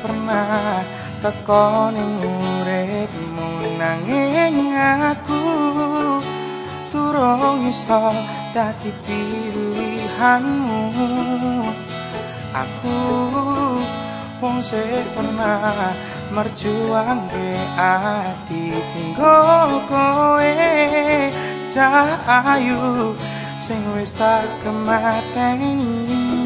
pernah teko ning uripmu nanging aku turung iso dadi pilihanmu. Aku wong sing pernah merjuang ke ati tinggo kowe cahayu sing wis tak kemateni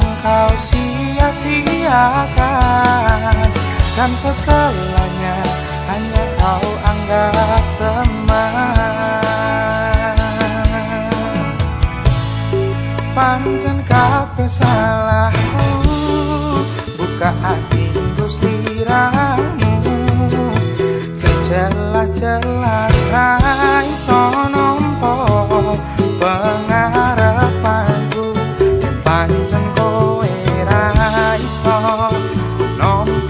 Engkau sia-siakan Dan setelahnya Hanya kau anggap teman. Pancen kabeh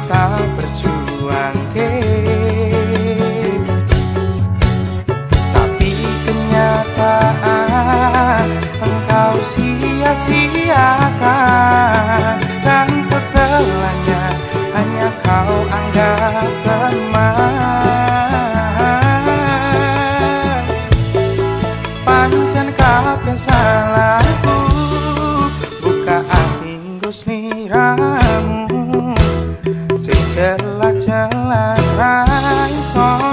merjuang berjuang ke Tapi kenyataan engkau sia-siakan Dan setelahnya hanya kau anggap teman Pancen kabeh salahku Buka Sejelas-jelas raih song